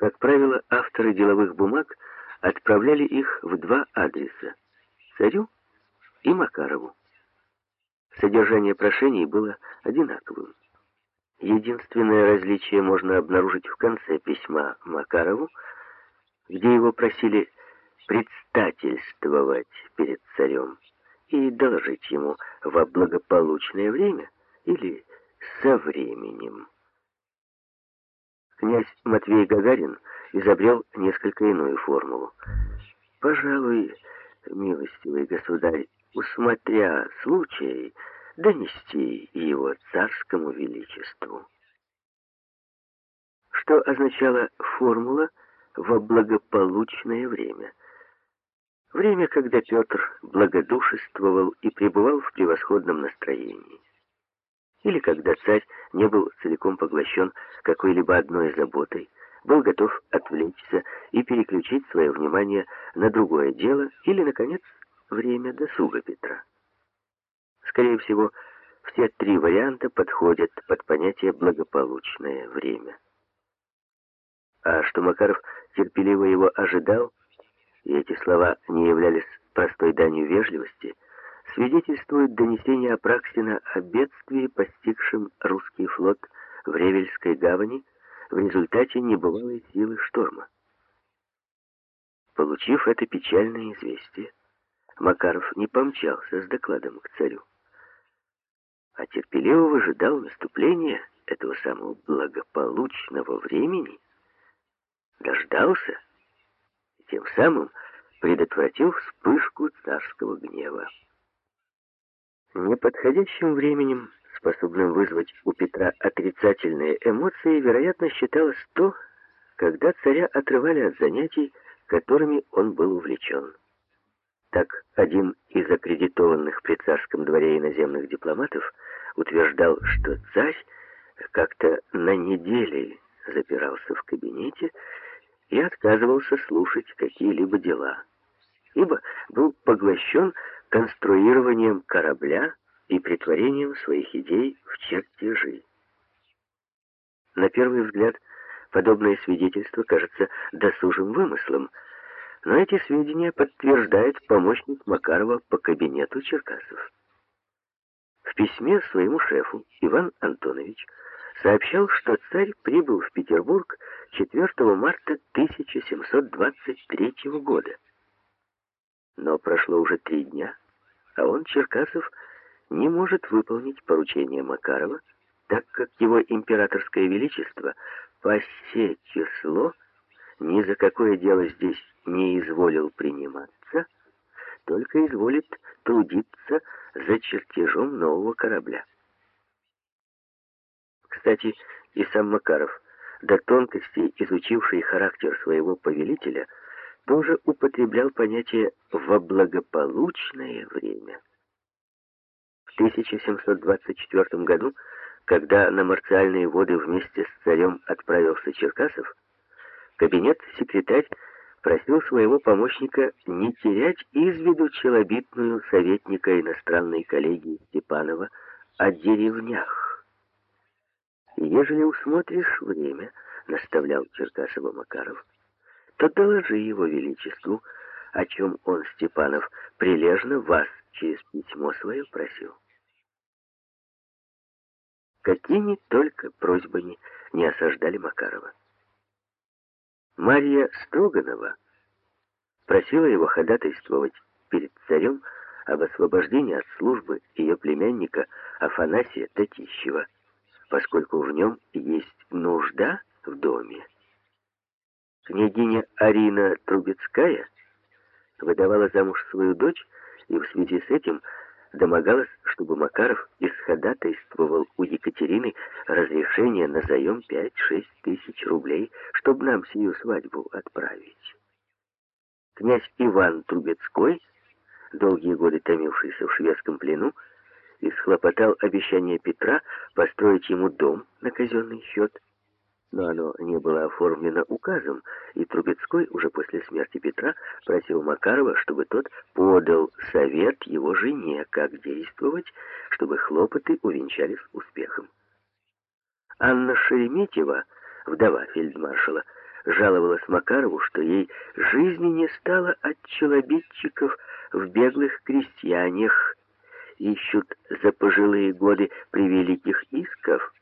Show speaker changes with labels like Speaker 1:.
Speaker 1: Как правило, авторы деловых бумаг отправляли их в два адреса — царю и Макарову. Содержание прошений было одинаковым. Единственное различие можно обнаружить в конце письма Макарову, где его просили предстательствовать перед царем и доложить ему во благополучное время или со временем. Князь Матвей Гагарин изобрел несколько иную формулу. «Пожалуй, милостивый государь, усмотря случай, донести его царскому величеству». Что означала формула «во благополучное время»? Время, когда Петр благодушествовал и пребывал в превосходном настроении. Или когда царь не был целиком поглощен какой-либо одной заботой, был готов отвлечься и переключить свое внимание на другое дело, или, наконец, время досуга Петра. Скорее всего, все три варианта подходят под понятие «благополучное время». А что Макаров терпеливо его ожидал, и эти слова не являлись простой данью вежливости, свидетельствует донесение Апраксина о бедствии, постигшем русский флот в Ревельской гавани в результате небывалой силы шторма. Получив это печальное известие, Макаров не помчался с докладом к царю, а терпеливо выжидал наступления этого самого благополучного времени, дождался и тем самым предотвратил вспышку царского гнева. Неподходящим временем, способным вызвать у Петра отрицательные эмоции, вероятно, считалось то, когда царя отрывали от занятий, которыми он был увлечен. Так, один из аккредитованных при царском дворе иноземных дипломатов утверждал, что царь как-то на неделе запирался в кабинете и отказывался слушать какие-либо дела, ибо был поглощен конструированием корабля и притворением своих идей в чертежи. На первый взгляд, подобное свидетельство кажется досужим вымыслом, но эти сведения подтверждает помощник Макарова по кабинету Черкасов. В письме своему шефу Иван Антонович сообщал, что царь прибыл в Петербург 4 марта 1723 года. Но прошло уже три дня, а он, Черкасов, не может выполнить поручение Макарова, так как его императорское величество по се число ни за какое дело здесь не изволил приниматься, только изволит трудиться за чертежом нового корабля. Кстати, и сам Макаров, до тонкостей изучивший характер своего повелителя, тоже употреблял понятие «во благополучное время». В 1724 году, когда на марциальные воды вместе с царем отправился Черкасов, кабинет-секретарь просил своего помощника не терять из виду челобитную советника иностранной коллегии Степанова о деревнях. «Ежели усмотришь время», — наставлял Черкасова Макаров, то доложи его величеству, о чем он, Степанов, прилежно вас через письмо свое просил. Какими только просьбами не осаждали Макарова. Марья Строганова просила его ходатайствовать перед царем об освобождении от службы ее племянника Афанасия Татищева, поскольку в нем есть нужда в доме. Княгиня Арина Трубецкая выдавала замуж свою дочь и в связи с этим домогалась, чтобы Макаров исходатайствовал у Екатерины разрешение на заем 5-6 тысяч рублей, чтобы нам сию свадьбу отправить. Князь Иван Трубецкой, долгие годы томившийся в шведском плену, исхлопотал обещание Петра построить ему дом на казенный счет, но оно не было оформлено указом, и Трубецкой уже после смерти Петра просил Макарова, чтобы тот подал совет его жене, как действовать, чтобы хлопоты увенчались успехом. Анна Шереметьева, вдова фельдмаршала, жаловалась Макарову, что ей жизни не стало от челобитчиков в беглых крестьянях, ищут за пожилые годы превеликих исков,